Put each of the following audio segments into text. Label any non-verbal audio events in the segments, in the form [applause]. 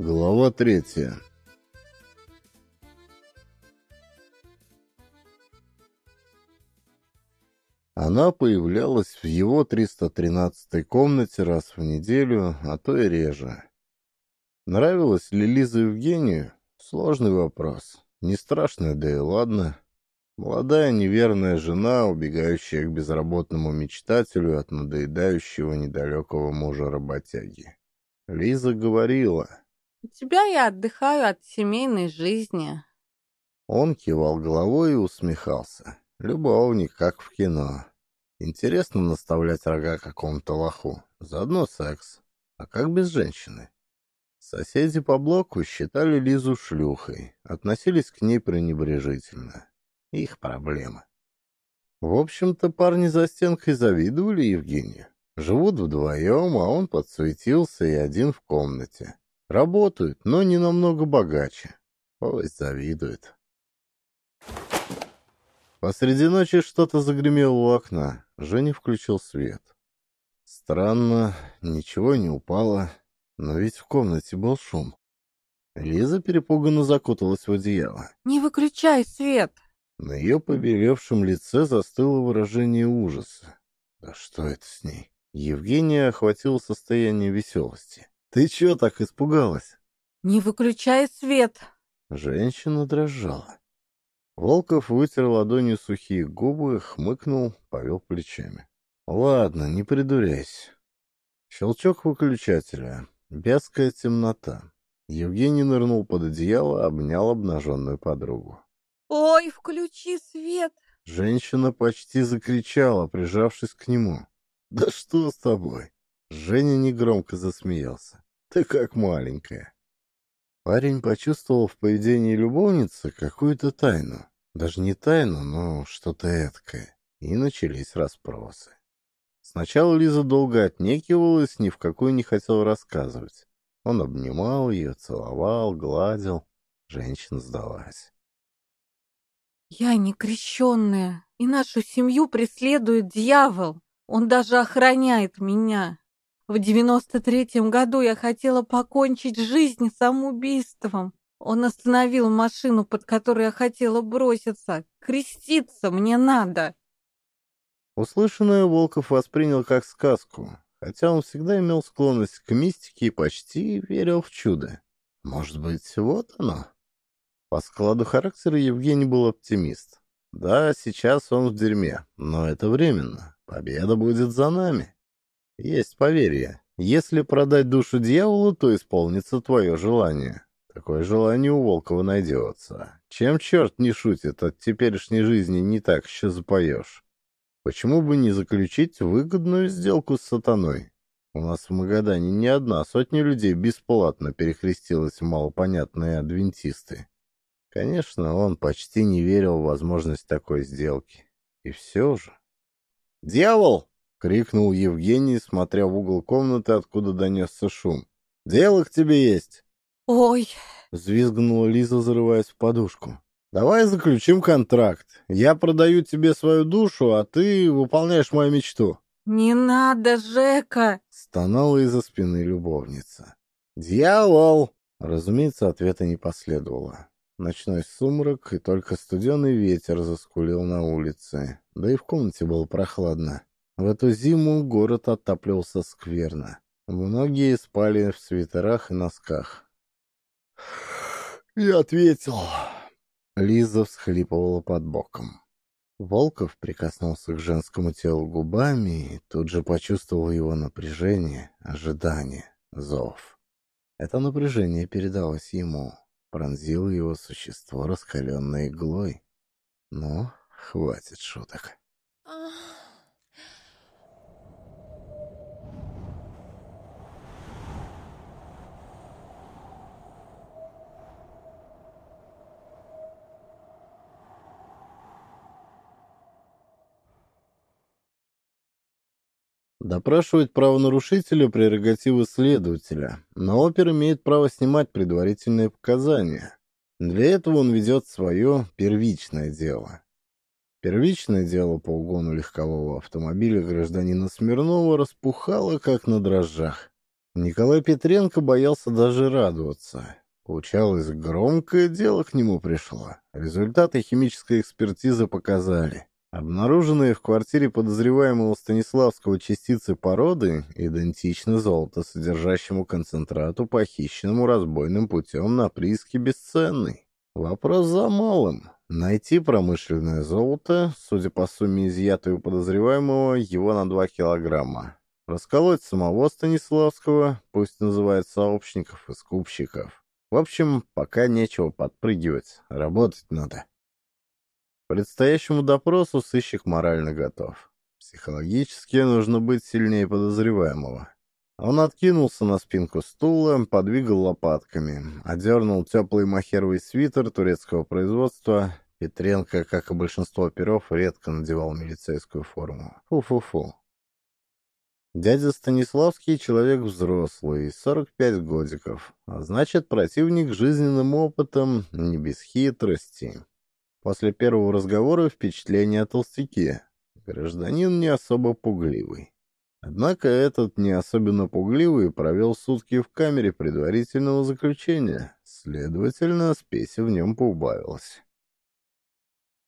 Глава третья. Она появлялась в его 313-й комнате раз в неделю, а то и реже. Нравилась ли Лиза Евгению? Сложный вопрос. Не страшно, да и ладно. Молодая неверная жена, убегающая к безработному мечтателю от надоедающего недалекого мужа-работяги. Лиза говорила. «У тебя я отдыхаю от семейной жизни». Он кивал головой и усмехался. Любовник, как в кино. Интересно наставлять рога какому-то лоху. Заодно секс. А как без женщины? Соседи по блоку считали Лизу шлюхой, относились к ней пренебрежительно. Их проблема. В общем-то, парни за стенкой завидовали Евгению. Живут вдвоем, а он подсуетился и один в комнате. Работают, но не намного богаче. Ой, завидует. Посреди ночи что-то загремело у окна. Женя включил свет. Странно, ничего не упало, но ведь в комнате был шум. Лиза перепуганно закуталась в одеяло. «Не выключай свет!» На ее побелевшем лице застыло выражение ужаса. Да что это с ней? Евгения охватило состояние веселости. «Ты чего так испугалась?» «Не выключай свет!» Женщина дрожала. Волков вытер ладонью сухие губы, хмыкнул, повел плечами. «Ладно, не придуряйся». Щелчок выключателя. Вязкая темнота. Евгений нырнул под одеяло, обнял обнаженную подругу. «Ой, включи свет!» Женщина почти закричала, прижавшись к нему. «Да что с тобой?» Женя негромко засмеялся. «Ты как маленькая». Парень почувствовал в поведении любовницы какую-то тайну. Даже не тайну, но что-то эткое. И начались расспросы. Сначала Лиза долго отнекивалась, ни в какую не хотела рассказывать. Он обнимал ее, целовал, гладил. Женщина сдалась. «Я не крещенная, и нашу семью преследует дьявол. Он даже охраняет меня. В девяносто третьем году я хотела покончить жизнь самоубийством. Он остановил машину, под которой я хотела броситься. Креститься мне надо. Услышанное Волков воспринял как сказку, хотя он всегда имел склонность к мистике и почти верил в чудо. Может быть, вот оно? По складу характера Евгений был оптимист. Да, сейчас он в дерьме, но это временно. Победа будет за нами. Есть поверье. Если продать душу дьяволу, то исполнится твое желание. Такое желание у Волкова найдется. Чем черт не шутит, от теперешней жизни не так еще запоешь. Почему бы не заключить выгодную сделку с сатаной? У нас в Магадане не одна сотня людей бесплатно перекрестилась в малопонятные адвентисты. Конечно, он почти не верил в возможность такой сделки. И все же... «Дьявол!» — крикнул Евгений, смотря в угол комнаты, откуда донесся шум. «Дело к тебе есть!» «Ой!» — взвизгнула Лиза, зарываясь в подушку. «Давай заключим контракт. Я продаю тебе свою душу, а ты выполняешь мою мечту». «Не надо, Жека!» — стонала из-за спины любовница. «Дьявол!» Разумеется, ответа не последовало. Ночной сумрак и только студеный ветер заскулил на улице, да и в комнате было прохладно. В эту зиму город отапливался скверно. Многие спали в свитерах и носках. «Я ответил!» Лиза всхлипывала под боком. Волков прикоснулся к женскому телу губами и тут же почувствовал его напряжение, ожидание, зов. Это напряжение передалось ему, пронзило его существо раскаленной иглой. Но хватит шуток. Допрашивать правонарушителя прерогатива следователя, но опер имеет право снимать предварительные показания. Для этого он ведет свое первичное дело. Первичное дело по угону легкового автомобиля гражданина Смирнова распухало, как на дрожжах. Николай Петренко боялся даже радоваться. Получалось, громкое дело к нему пришло. Результаты химической экспертизы показали. Обнаруженные в квартире подозреваемого Станиславского частицы породы идентичны золото, содержащему концентрату, похищенному разбойным путем на прииске бесценный. Вопрос за малым. Найти промышленное золото, судя по сумме изъятой у подозреваемого, его на 2 килограмма. Расколоть самого Станиславского, пусть называют сообщников и скупщиков. В общем, пока нечего подпрыгивать, работать надо. Предстоящему допросу сыщик морально готов. Психологически нужно быть сильнее подозреваемого. Он откинулся на спинку стула, подвигал лопатками, одернул теплый махеровый свитер турецкого производства. Петренко, как и большинство оперов, редко надевал милицейскую форму. Фу-фу-фу. Дядя Станиславский человек взрослый, 45 годиков, а значит, противник жизненным опытом, не без хитрости. После первого разговора впечатление о толстяке. Гражданин не особо пугливый. Однако этот не особенно пугливый провел сутки в камере предварительного заключения, следовательно, спеси в нем поубавилось.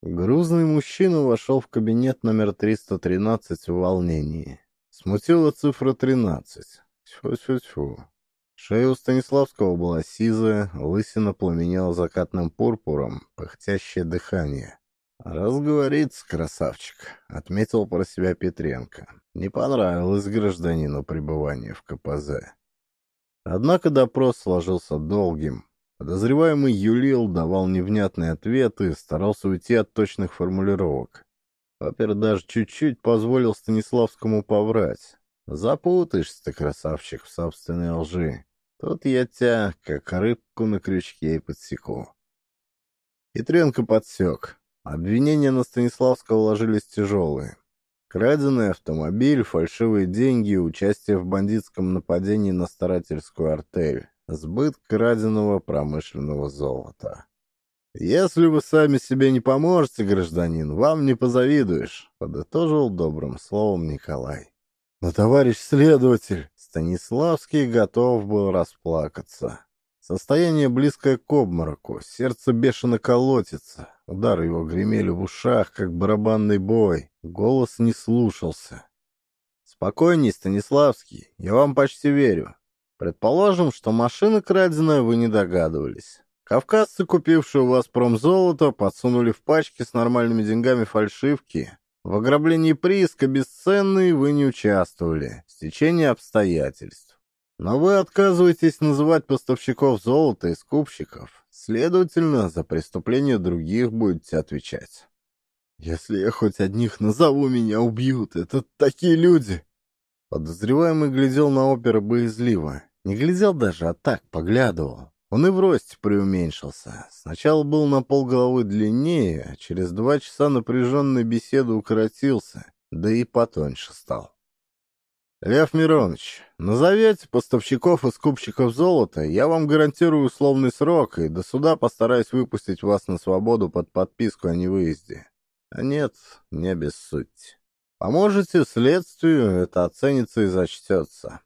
Грузный мужчина вошел в кабинет номер 313 в волнении. Смутила цифра 13. Тьфу-тьфу-тьфу. Шея у Станиславского была сизая, лысина пламенела закатным пурпуром, пыхтящее дыхание. «Разговорится, красавчик», — отметил про себя Петренко. Не понравилось гражданину пребывание в КПЗ. Однако допрос сложился долгим. Подозреваемый юлил, давал невнятные ответы, старался уйти от точных формулировок. Опер даже чуть-чуть позволил Станиславскому поврать. Запутаешься ты, красавчик, в собственной лжи. Тут я тебя, как рыбку на крючке, и подсеку. Петренко подсек. Обвинения на Станиславского ложились тяжелые. Краденый автомобиль, фальшивые деньги, участие в бандитском нападении на старательскую артель, сбыт краденого промышленного золота. «Если вы сами себе не поможете, гражданин, вам не позавидуешь», — подытожил добрым словом Николай. Но товарищ следователь Станиславский готов был расплакаться. Состояние близкое к обмороку, сердце бешено колотится, удары его гремели в ушах, как барабанный бой, голос не слушался. «Спокойней, Станиславский, я вам почти верю. Предположим, что машина краденая вы не догадывались. Кавказцы, купившие у вас промзолото, подсунули в пачки с нормальными деньгами фальшивки. В ограблении прииска бесценный вы не участвовали. Стечение обстоятельств. Но вы отказываетесь называть поставщиков золота и скупщиков. Следовательно, за преступления других будете отвечать. Если я хоть одних назову, меня убьют. Это такие люди. Подозреваемый глядел на оперу боязливо. Не глядел даже, а так поглядывал. Он и в росте преуменьшился. Сначала был на полголовы длиннее, а через два часа напряженной беседы укоротился, да и потоньше стал. «Лев Миронович, назовете поставщиков и скупщиков золота, я вам гарантирую условный срок, и до суда постараюсь выпустить вас на свободу под подписку о невыезде. А нет, не обессудьте. Поможете следствию, это оценится и зачтется.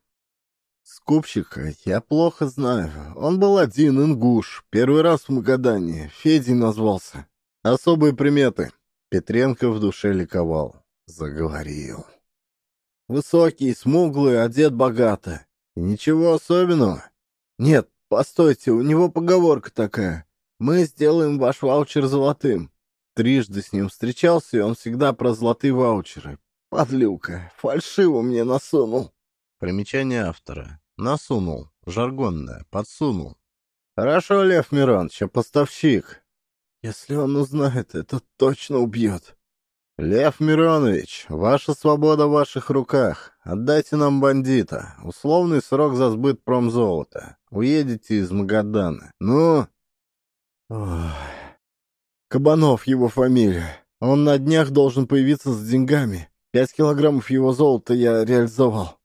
Скупщика я плохо знаю. Он был один, ингуш. Первый раз в Магадане. Федей назвался. Особые приметы. Петренко в душе ликовал. Заговорил. Высокий, смуглый, одет богато. ничего особенного. Нет, постойте, у него поговорка такая. Мы сделаем ваш ваучер золотым. Трижды с ним встречался, и он всегда про золотые ваучеры. Подлюка, фальшиво мне насунул. Примечание автора. Насунул. Жаргонное. Подсунул. Хорошо, Лев Миронович, а поставщик? Если он узнает, это точно убьет. Лев Миронович, ваша свобода в ваших руках. Отдайте нам бандита. Условный срок за сбыт промзолота. Уедете из Магадана. Ну... Ой. Кабанов его фамилия. Он на днях должен появиться с деньгами. Пять килограммов его золота я реализовал.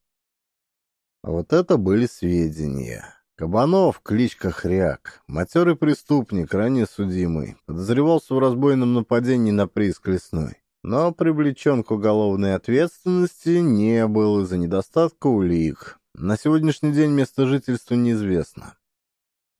Вот это были сведения. Кабанов, кличка Хряк, матерый преступник, ранее судимый, подозревался в разбойном нападении на прииск лесной, но привлечен к уголовной ответственности не был из-за недостатка улик. На сегодняшний день место жительства неизвестно.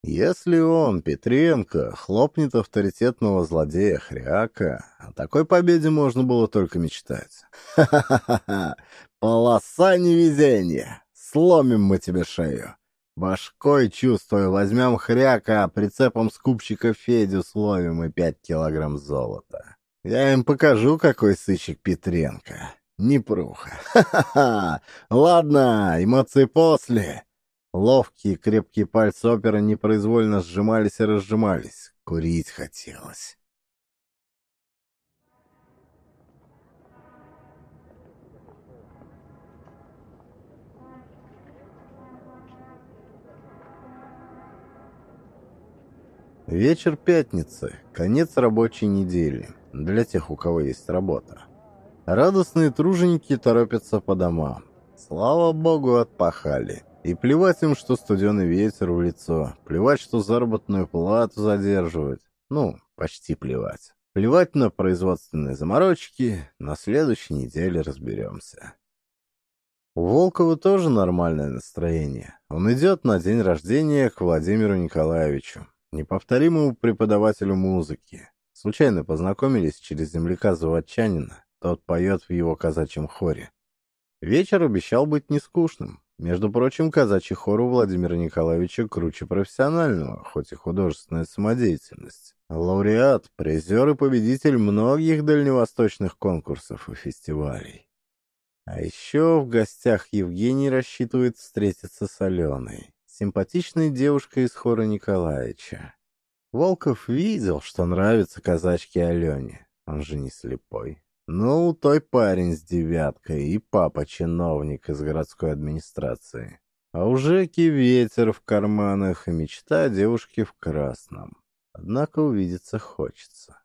Если он, Петренко, хлопнет авторитетного злодея Хряка, о такой победе можно было только мечтать. [laughs] Ха-ха-ха! Полоса невезения! Сломим мы тебе шею! Башкой, чувствую, возьмем Хряка, а прицепом скупщика Федю словим и пять килограмм золота. Я им покажу, какой сыщик Петренко. Непруха. Ха-ха-ха! Ладно, эмоции после. Ловкие крепкие пальцы опера непроизвольно сжимались и разжимались. Курить хотелось. Вечер пятницы, конец рабочей недели, для тех, у кого есть работа. Радостные труженики торопятся по домам. Слава богу, отпахали. И плевать им, что студеный ветер в лицо. Плевать, что заработную плату задерживают. Ну, почти плевать. Плевать на производственные заморочки. На следующей неделе разберемся. У Волкова тоже нормальное настроение. Он идет на день рождения к Владимиру Николаевичу, неповторимому преподавателю музыки. Случайно познакомились через земляка Заводчанина. Тот поет в его казачьем хоре. Вечер обещал быть нескучным. Между прочим, казачий хор у Владимира Николаевича круче профессионального, хоть и художественная самодеятельность. Лауреат, призер и победитель многих дальневосточных конкурсов и фестивалей. А еще в гостях Евгений рассчитывает встретиться с Аленой, симпатичной девушкой из хора Николаевича. Волков видел, что нравится казачке Алене, он же не слепой. Ну, той парень с девяткой и папа чиновник из городской администрации. А у Жеки ветер в карманах и мечта о девушке в красном. Однако увидеться хочется.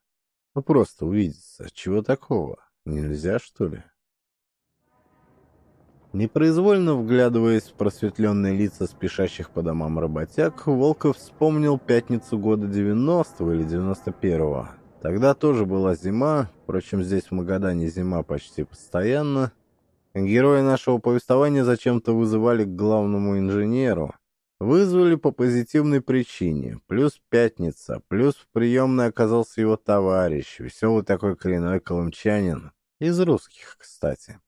Ну, просто увидеться. Чего такого? Нельзя, что ли? Непроизвольно вглядываясь в просветленные лица спешащих по домам работяг, Волков вспомнил пятницу года 90-го или 91-го. Тогда тоже была зима, впрочем, здесь в Магадане зима почти постоянно. Герои нашего повествования зачем-то вызывали к главному инженеру. Вызвали по позитивной причине. Плюс пятница, плюс в приемной оказался его товарищ, веселый такой коренной колымчанин. Из русских, кстати.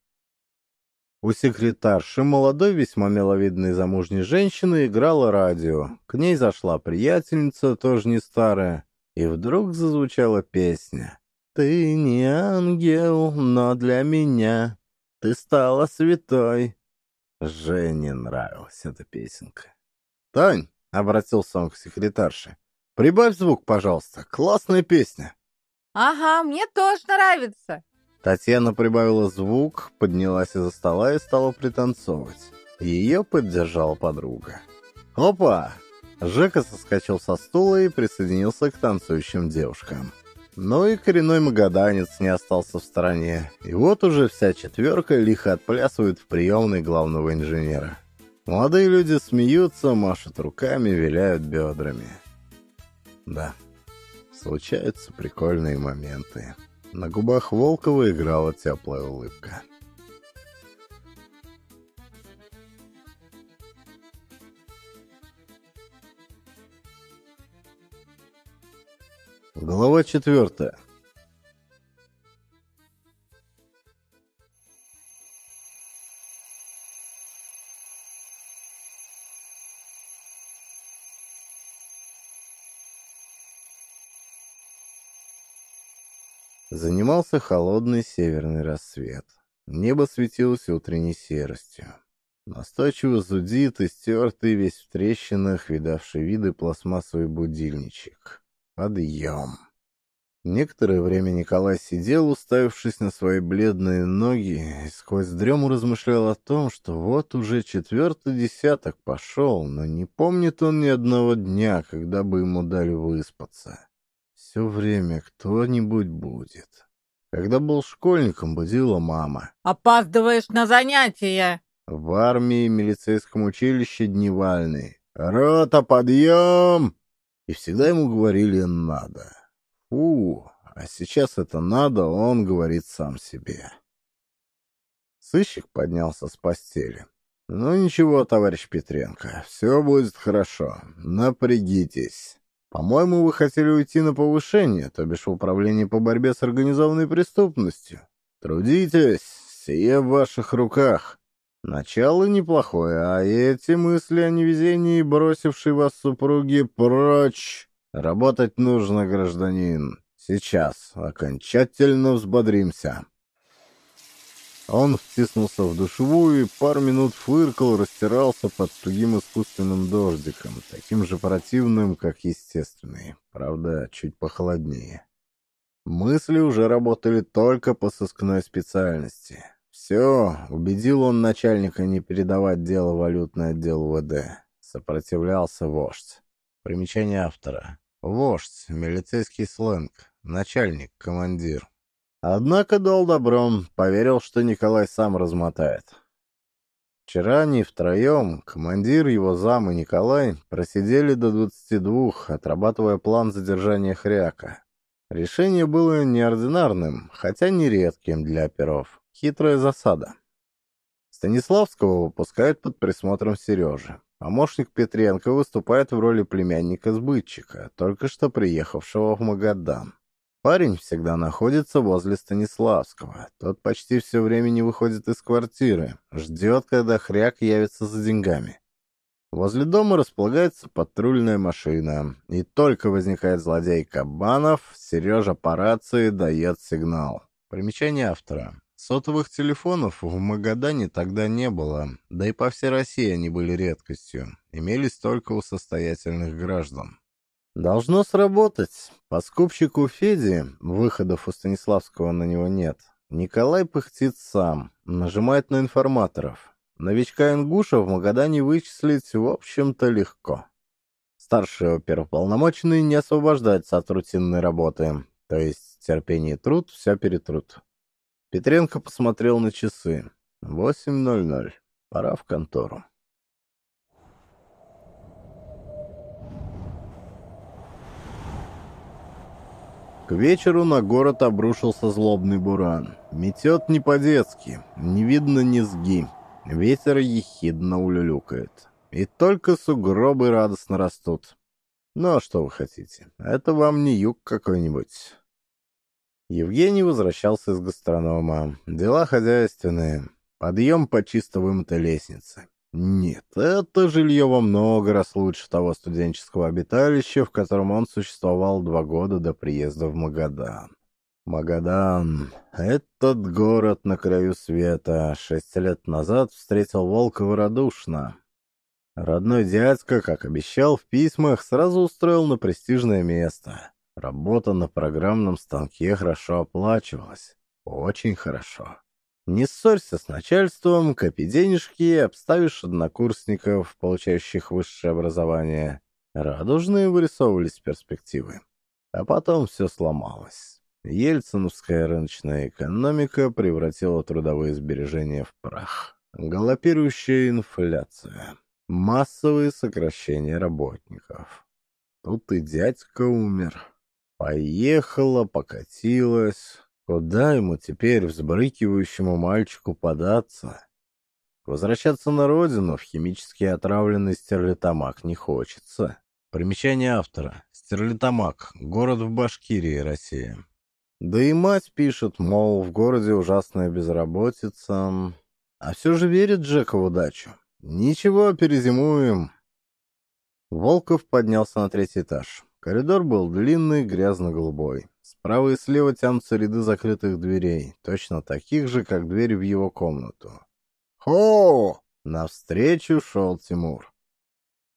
У секретарши, молодой, весьма миловидной замужней женщины, играло радио. К ней зашла приятельница, тоже не старая. И вдруг зазвучала песня. «Ты не ангел, но для меня ты стала святой». Жене нравилась эта песенка. «Тань!» — обратился он к секретарше. «Прибавь звук, пожалуйста. Классная песня». «Ага, мне тоже нравится». Татьяна прибавила звук, поднялась из-за стола и стала пританцовывать. Ее поддержала подруга. «Опа! Жека соскочил со стула и присоединился к танцующим девушкам. Но и коренной магаданец не остался в стороне. И вот уже вся четверка лихо отплясывает в приемной главного инженера. Молодые люди смеются, машут руками, виляют бедрами. Да, случаются прикольные моменты. На губах Волкова играла теплая улыбка. Глава четвертая. Занимался холодный северный рассвет. Небо светилось утренней серостью. Настойчиво зудит и стертый весь в трещинах, видавший виды пластмассовый будильничек. Подъем. Некоторое время Николай сидел, уставившись на свои бледные ноги, и сквозь дрему размышлял о том, что вот уже четвертый десяток пошел, но не помнит он ни одного дня, когда бы ему дали выспаться. Все время кто-нибудь будет. Когда был школьником, будила мама. «Опаздываешь на занятия!» В армии милицейском училище дневальный. «Рота, подъем!» И всегда ему говорили «надо». Фу, а сейчас это «надо» он говорит сам себе. Сыщик поднялся с постели. Ну ничего, товарищ Петренко, все будет хорошо. Напрягитесь. По-моему, вы хотели уйти на повышение, то бишь в управление по борьбе с организованной преступностью. Трудитесь, сие в ваших руках. Начало неплохое, а эти мысли о невезении, бросившей вас супруги, прочь. Работать нужно, гражданин. Сейчас окончательно взбодримся. Он втиснулся в душевую и пару минут фыркал, растирался под тугим искусственным дождиком, таким же противным, как естественный, правда, чуть похолоднее. Мысли уже работали только по сыскной специальности. Все, убедил он начальника не передавать дело валютный отдел ВД. Сопротивлялся вождь. Примечание автора. Вождь, милицейский сленг, начальник, командир. Однако дал добром, поверил, что Николай сам размотает. Вчера они втроем, командир, его зам и Николай, просидели до двадцати двух, отрабатывая план задержания Хряка. Решение было неординарным, хотя не редким для оперов. Хитрая засада. Станиславского выпускают под присмотром Сережи. Помощник Петренко выступает в роли племянника-сбытчика, только что приехавшего в Магадан. Парень всегда находится возле Станиславского. Тот почти все время не выходит из квартиры, ждет, когда хряк явится за деньгами. Возле дома располагается патрульная машина, и только возникает злодей Кабанов, Сережа по рации дает сигнал. Примечание автора. Сотовых телефонов в Магадане тогда не было, да и по всей России они были редкостью, имелись только у состоятельных граждан. Должно сработать. По скупщику Феди, выходов у Станиславского на него нет. Николай пыхтит сам, нажимает на информаторов. Новичка Ингуша в Магадане вычислить, в общем-то, легко. Старший оперуполномоченный не освобождается от рутинной работы, то есть терпение и труд все перетрут. Петренко посмотрел на часы. 8.00. Пора в контору. К вечеру на город обрушился злобный буран. Метет не по-детски, не видно низги. Ветер ехидно улюлюкает. И только сугробы радостно растут. Ну а что вы хотите? Это вам не юг какой-нибудь. Евгений возвращался из гастронома. Дела хозяйственные. Подъем по чисто вымытой лестнице. Нет, это жилье во много раз лучше того студенческого обиталища, в котором он существовал два года до приезда в Магадан. Магадан, этот город на краю света, шесть лет назад встретил Волкова радушно. Родной дядька, как обещал в письмах, сразу устроил на престижное место. Работа на программном станке хорошо оплачивалась. Очень хорошо. Не ссорься с начальством, копи денежки, обставишь однокурсников, получающих высшее образование. Радужные вырисовывались перспективы. А потом все сломалось. Ельциновская рыночная экономика превратила трудовые сбережения в прах. Галопирующая инфляция. Массовые сокращения работников. Тут и дядька умер. Поехала, покатилась, Куда ему теперь, взбрыкивающему мальчику, податься? Возвращаться на родину в химически отравленный стерлитамак не хочется. Примечание автора. Стерлитамак. Город в Башкирии, Россия. Да и мать пишет, мол, в городе ужасная безработица. А все же верит Джека в удачу. Ничего, перезимуем. Волков поднялся на третий этаж. Коридор был длинный, грязно-голубой. Справа и слева тянутся ряды закрытых дверей, точно таких же, как дверь в его комнату. «Хо!» — навстречу шел Тимур.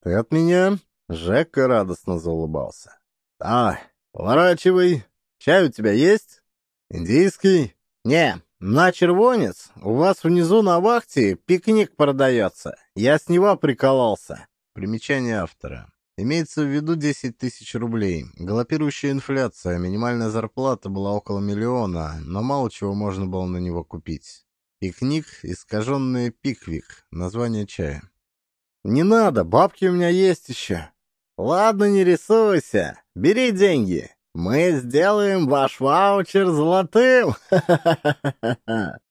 «Ты от меня?» — Жека радостно заулыбался. «Да, поворачивай. Чай у тебя есть? Индийский?» «Не, на червонец. У вас внизу на вахте пикник продается. Я с него прикололся». Примечание автора. Имеется в виду 10 тысяч рублей. Галопирующая инфляция, минимальная зарплата была около миллиона, но мало чего можно было на него купить. Пикник, искаженный пиквик, название чая. «Не надо, бабки у меня есть еще». «Ладно, не рисуйся, бери деньги. Мы сделаем ваш ваучер золотым!» [laughs]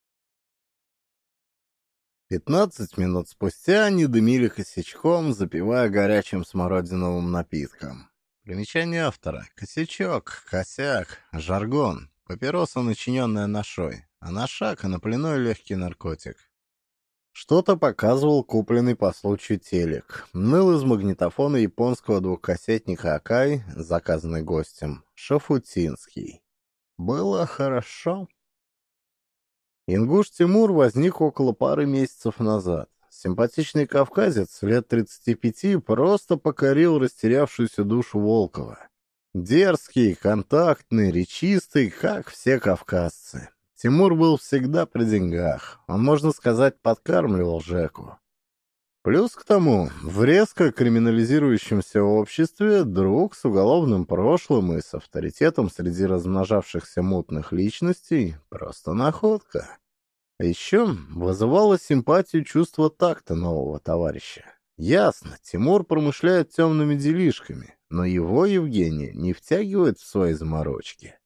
Пятнадцать минут спустя они дымили косячком, запивая горячим смородиновым напитком. Примечание автора. Косячок, косяк, жаргон, папироса, начиненная ношой, а наша — конопляной легкий наркотик. Что-то показывал купленный по случаю телек. Ныл из магнитофона японского двухкассетника Акай, заказанный гостем, Шафутинский. Было хорошо. Ингуш Тимур возник около пары месяцев назад. Симпатичный кавказец, лет 35, просто покорил растерявшуюся душу Волкова. Дерзкий, контактный, речистый, как все кавказцы. Тимур был всегда при деньгах. Он, можно сказать, подкармливал Жеку. Плюс к тому, в резко криминализирующемся обществе друг с уголовным прошлым и с авторитетом среди размножавшихся мутных личностей — просто находка. Еще вызывало симпатию чувство такта нового товарища. Ясно, Тимур промышляет темными делишками, но его Евгения не втягивает в свои заморочки.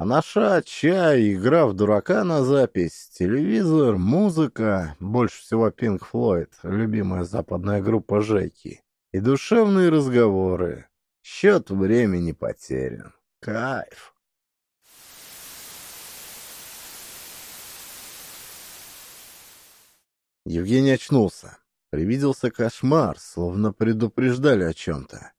А наша чай, игра в дурака на запись, телевизор, музыка, больше всего Пинк Флойд, любимая западная группа Жеки, и душевные разговоры. Счет времени потерян. Кайф. Евгений очнулся. Привиделся кошмар, словно предупреждали о чем-то.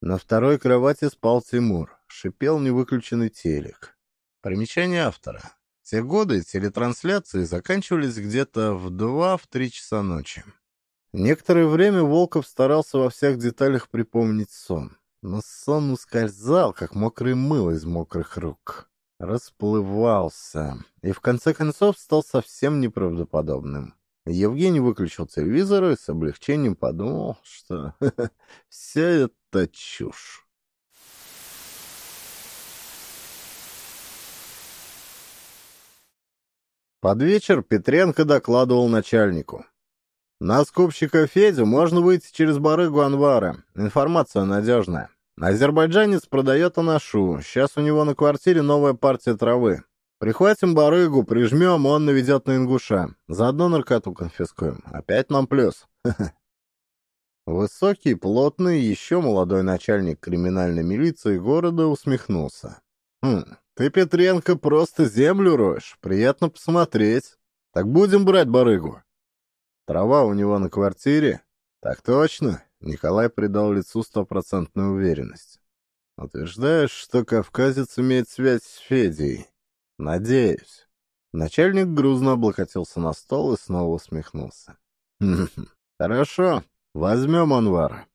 На второй кровати спал Тимур шипел невыключенный телек. Примечание автора. В те годы телетрансляции заканчивались где-то в 2-3 часа ночи. Некоторое время Волков старался во всех деталях припомнить сон, но сон ускользал, как мокрый мыло из мокрых рук. Расплывался и в конце концов стал совсем неправдоподобным. Евгений выключил телевизор и с облегчением подумал, что [laughs] все это чушь. Под вечер Петренко докладывал начальнику. «На скупщика Федю можно выйти через барыгу Анвара. Информация надежная. Азербайджанец продает анашу. Сейчас у него на квартире новая партия травы. Прихватим барыгу, прижмем, он наведет на ингуша. Заодно наркоту конфискуем. Опять нам плюс. [laughs] Высокий, плотный, еще молодой начальник криминальной милиции города усмехнулся. «Хм, ты, Петренко, просто землю роешь. Приятно посмотреть. Так будем брать барыгу. Трава у него на квартире? Так точно. Николай придал лицу стопроцентную уверенность. Утверждаешь, что кавказец имеет связь с Федей? Надеюсь. Начальник грузно облокотился на стол и снова усмехнулся. «Хорошо, возьмем Анвара.